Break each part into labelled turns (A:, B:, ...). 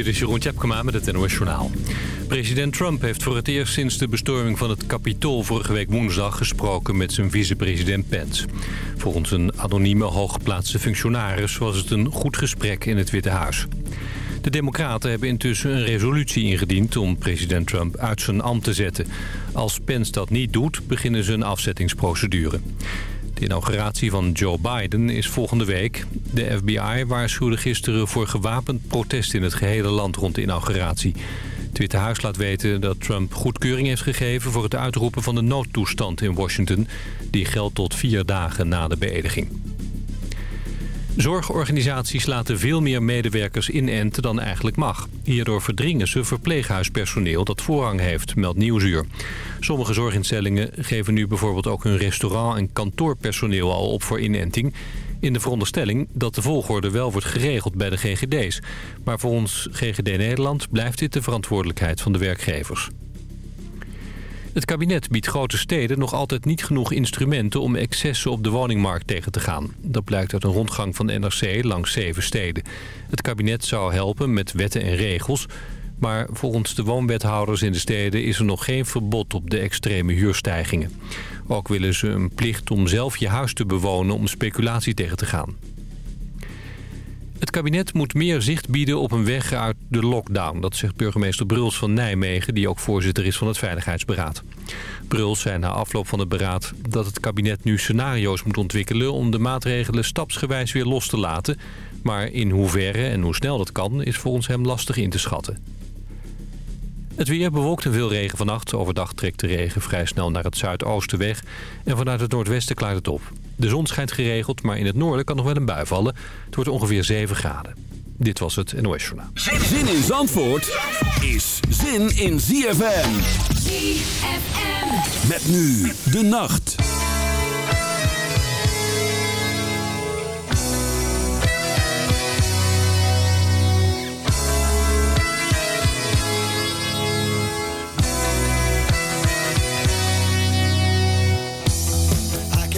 A: Dit is Jeroen Tjepkema met het NOS Journaal. President Trump heeft voor het eerst sinds de bestorming van het Capitool vorige week woensdag gesproken met zijn vicepresident Pence. Volgens een anonieme hooggeplaatste functionaris was het een goed gesprek in het Witte Huis. De democraten hebben intussen een resolutie ingediend om president Trump uit zijn ambt te zetten. Als Pence dat niet doet, beginnen ze een afzettingsprocedure. De inauguratie van Joe Biden is volgende week. De FBI waarschuwde gisteren voor gewapend protest in het gehele land rond de inauguratie. Het Witte Huis laat weten dat Trump goedkeuring heeft gegeven... voor het uitroepen van de noodtoestand in Washington. Die geldt tot vier dagen na de beëdiging. Zorgorganisaties laten veel meer medewerkers inenten dan eigenlijk mag. Hierdoor verdringen ze verpleeghuispersoneel dat voorrang heeft, meldt Nieuwsuur. Sommige zorginstellingen geven nu bijvoorbeeld ook hun restaurant- en kantoorpersoneel al op voor inenting... in de veronderstelling dat de volgorde wel wordt geregeld bij de GGD's. Maar voor ons GGD Nederland blijft dit de verantwoordelijkheid van de werkgevers. Het kabinet biedt grote steden nog altijd niet genoeg instrumenten om excessen op de woningmarkt tegen te gaan. Dat blijkt uit een rondgang van de NRC langs zeven steden. Het kabinet zou helpen met wetten en regels. Maar volgens de woonwethouders in de steden is er nog geen verbod op de extreme huurstijgingen. Ook willen ze een plicht om zelf je huis te bewonen om speculatie tegen te gaan. Het kabinet moet meer zicht bieden op een weg uit de lockdown. Dat zegt burgemeester Bruls van Nijmegen, die ook voorzitter is van het Veiligheidsberaad. Bruls zei na afloop van het beraad dat het kabinet nu scenario's moet ontwikkelen... om de maatregelen stapsgewijs weer los te laten. Maar in hoeverre en hoe snel dat kan, is volgens hem lastig in te schatten. Het weer bewolkt en veel regen vannacht. Overdag trekt de regen vrij snel naar het zuidoosten weg. En vanuit het noordwesten klaart het op. De zon schijnt geregeld, maar in het noorden kan nog wel een bui vallen. Het wordt ongeveer 7 graden. Dit was het NOS Journaal.
B: Zin in Zandvoort is zin in ZFM.
C: ZFM.
B: Met nu de nacht.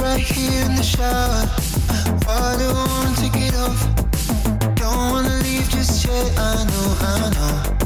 D: right here in the shower. I don't wanna get off. Don't wanna leave just yet. I know, I know.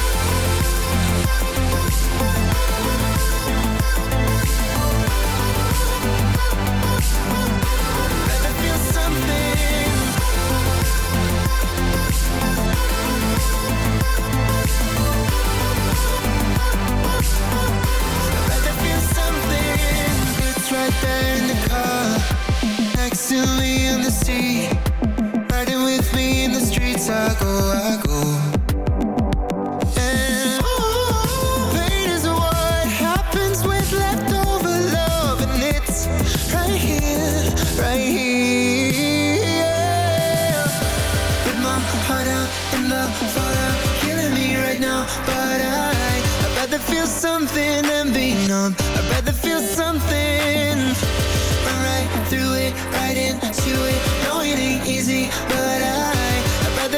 D: Go, I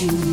D: You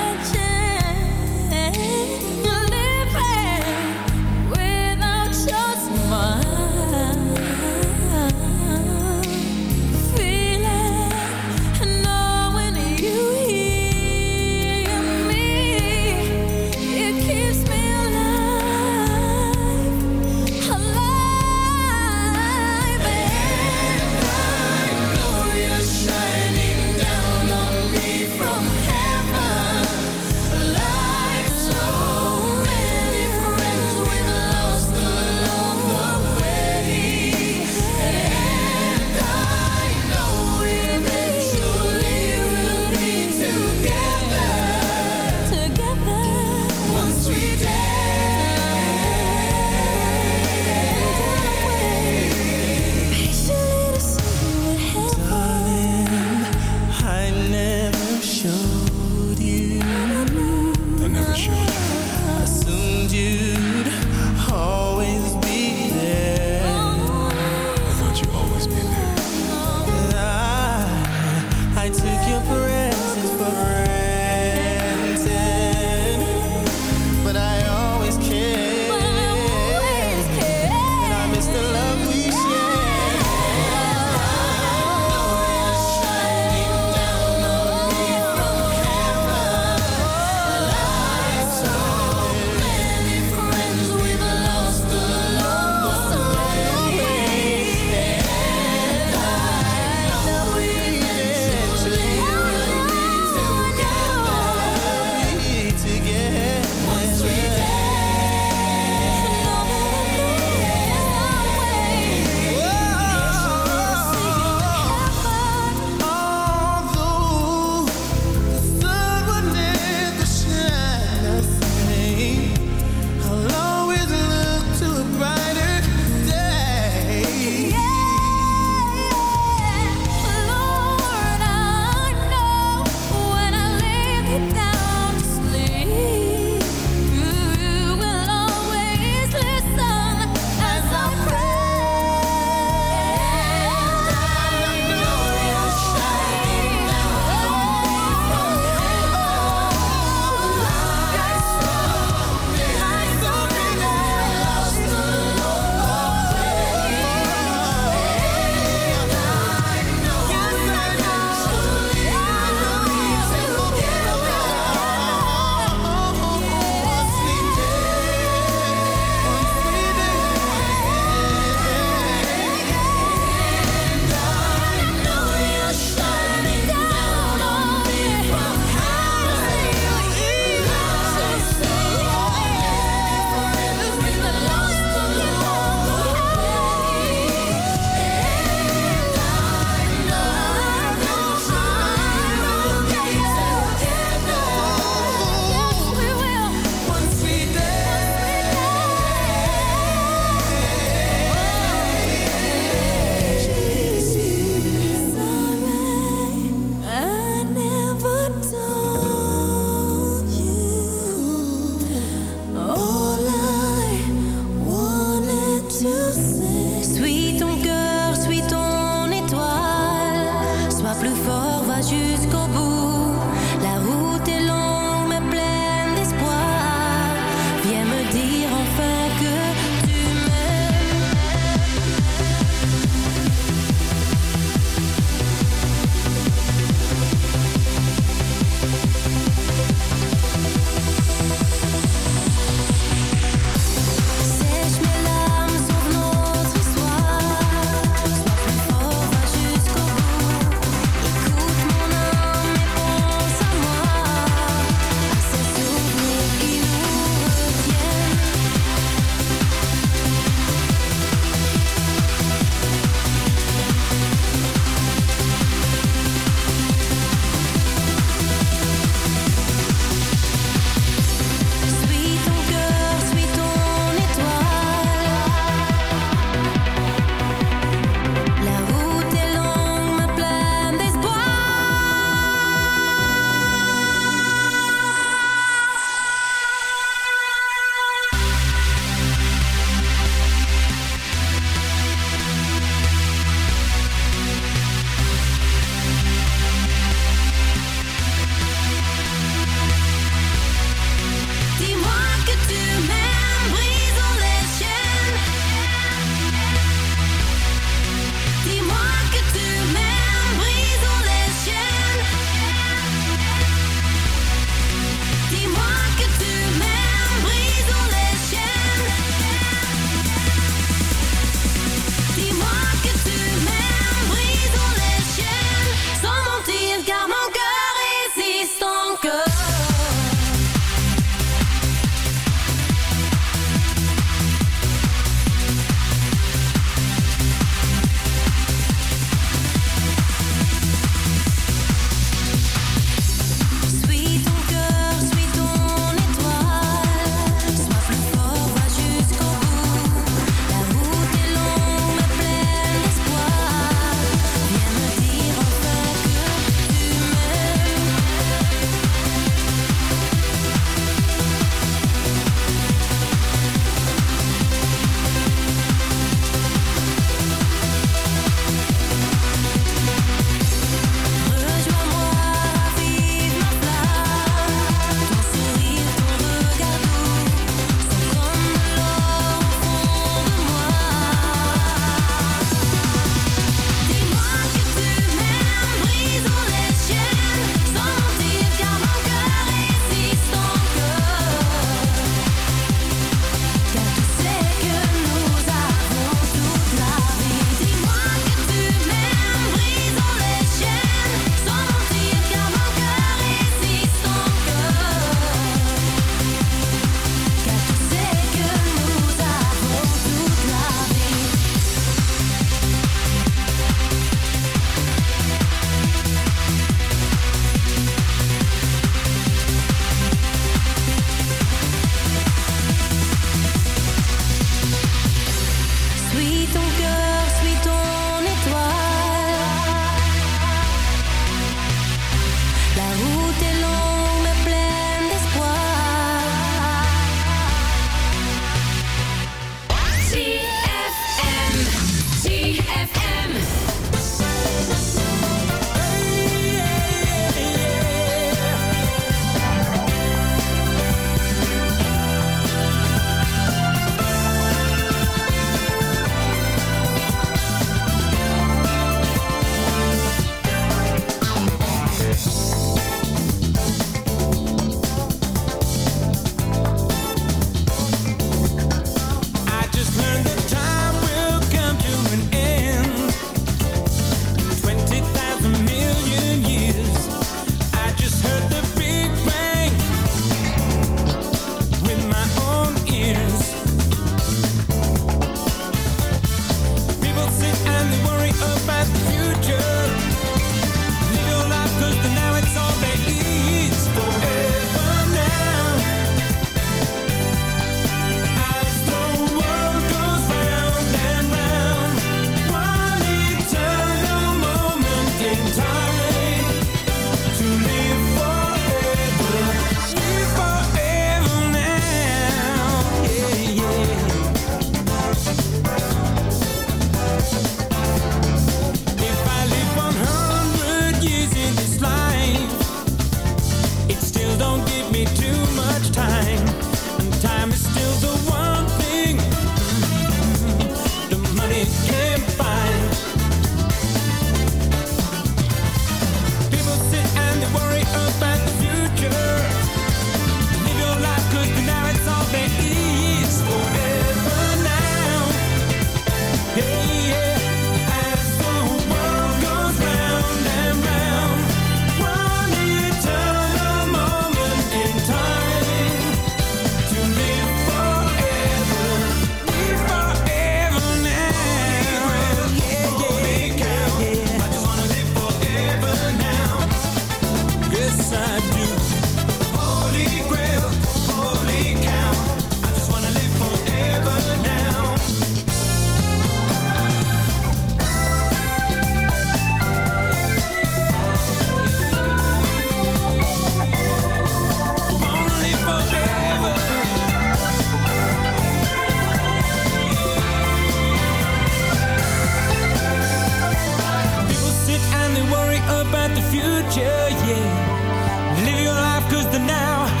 D: at the
E: future, yeah. Live your life, cause the now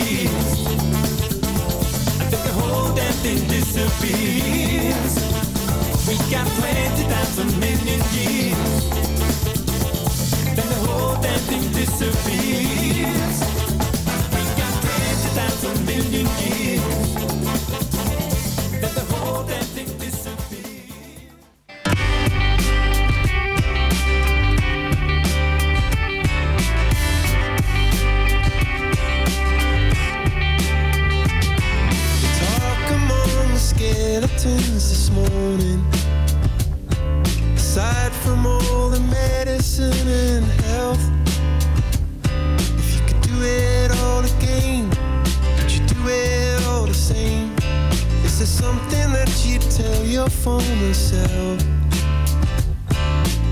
E: disappears. I think the whole damn thing disappears. We got plenty times a million years. Then the whole damn thing disappears. We got plenty times a million years.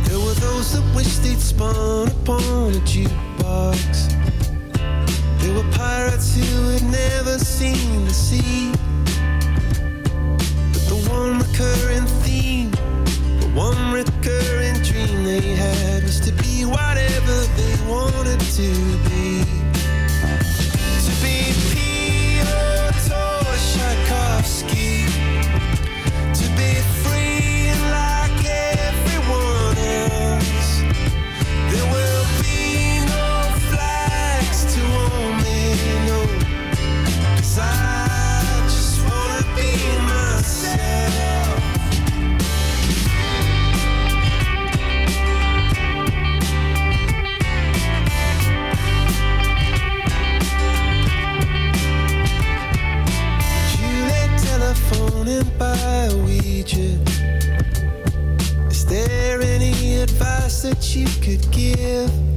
D: There were those that wished they'd upon a jukebox. There were pirates who had never seen the sea. But the one recurring theme, the one recurring dream they had was to be whatever they wanted to be. To be Tchaikovsky. that you could give.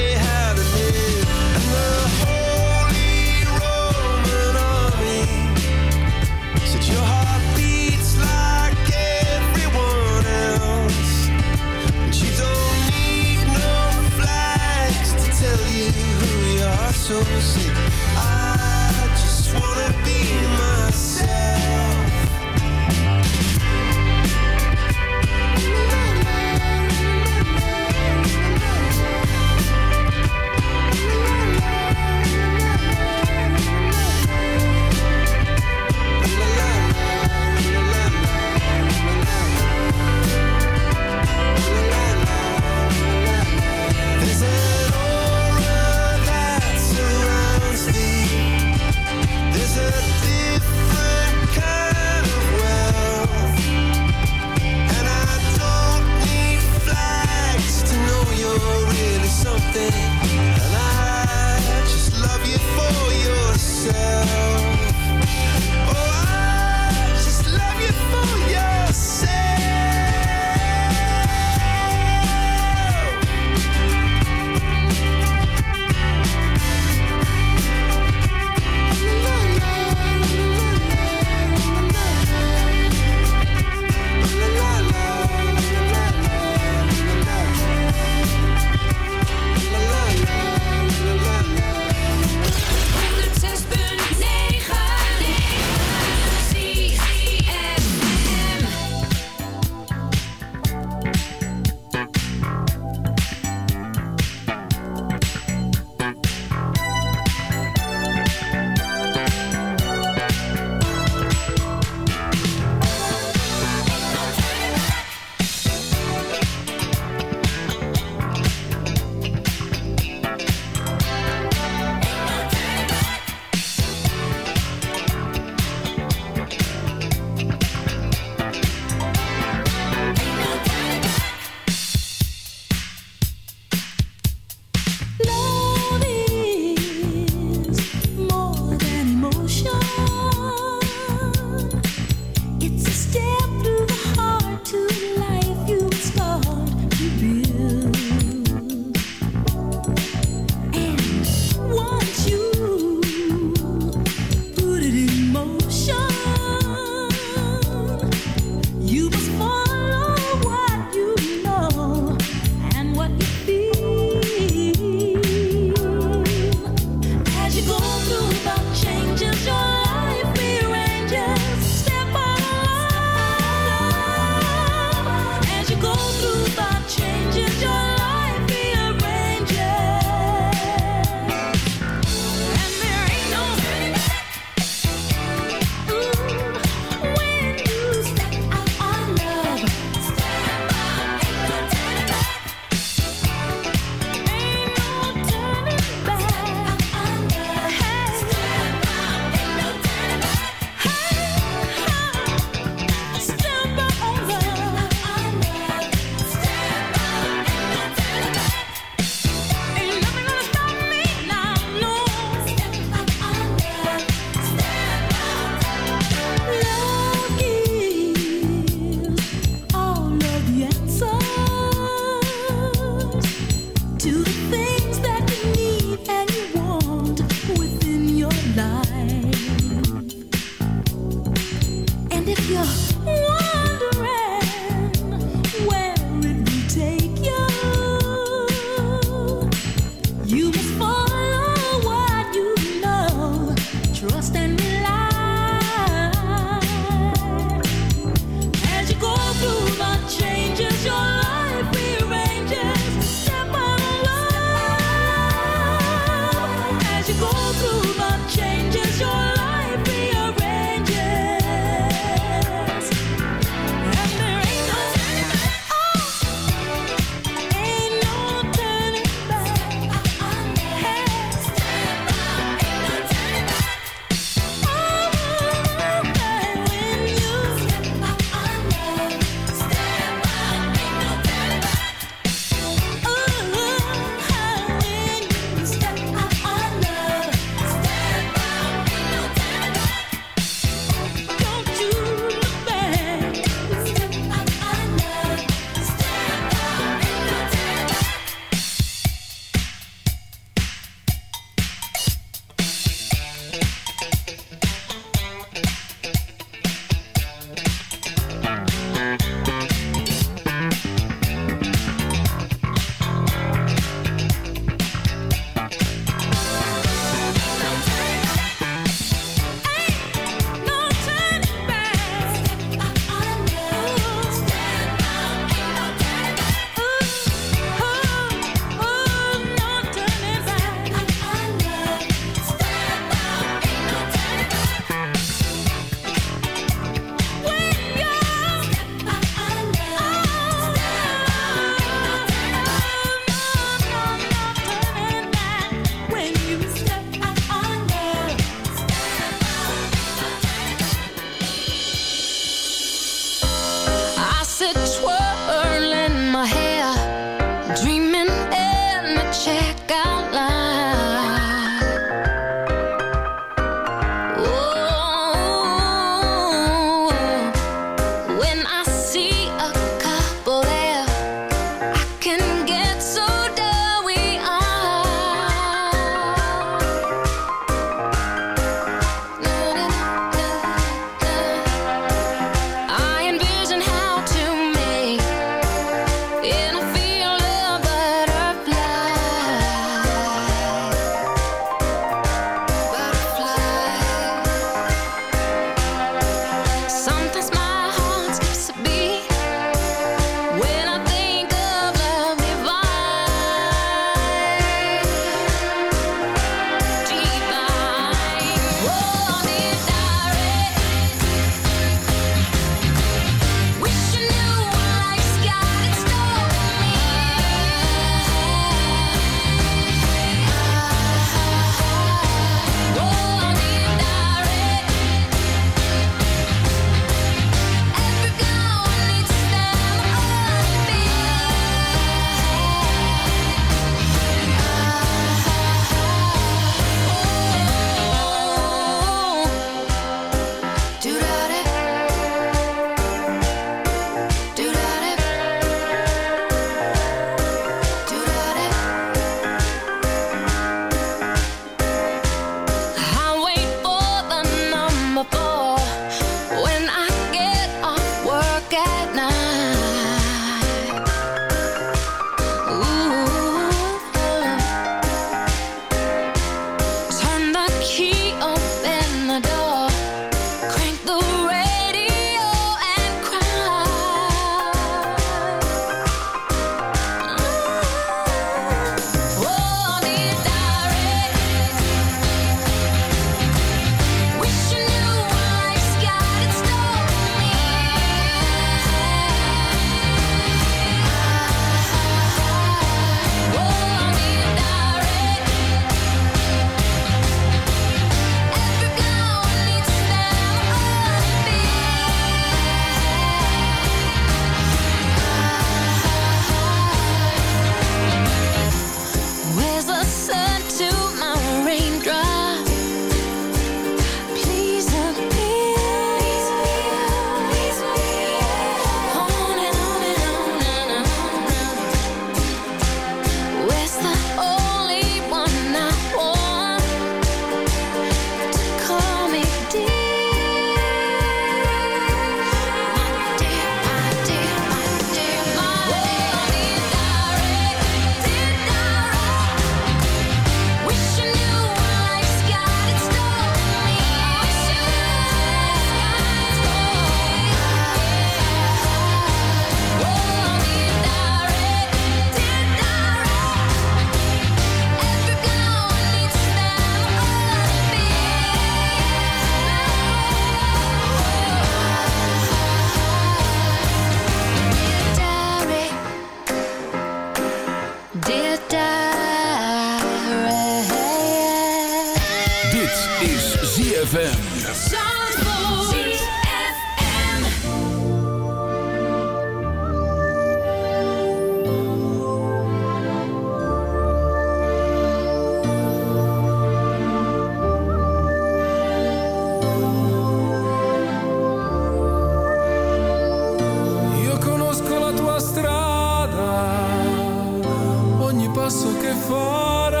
E: farai,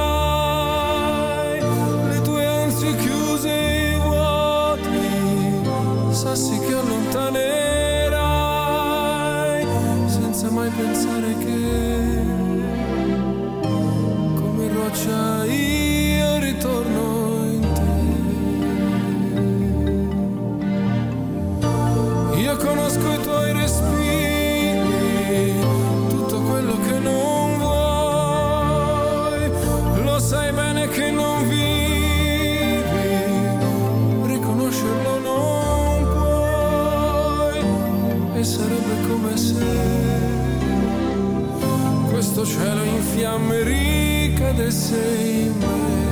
E: le tue ansie chiuse e vuoti, sassi che allontanerai, senza mai pensare che come roccia come se questo cielo in fiamme ricadesse in me.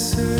B: innocent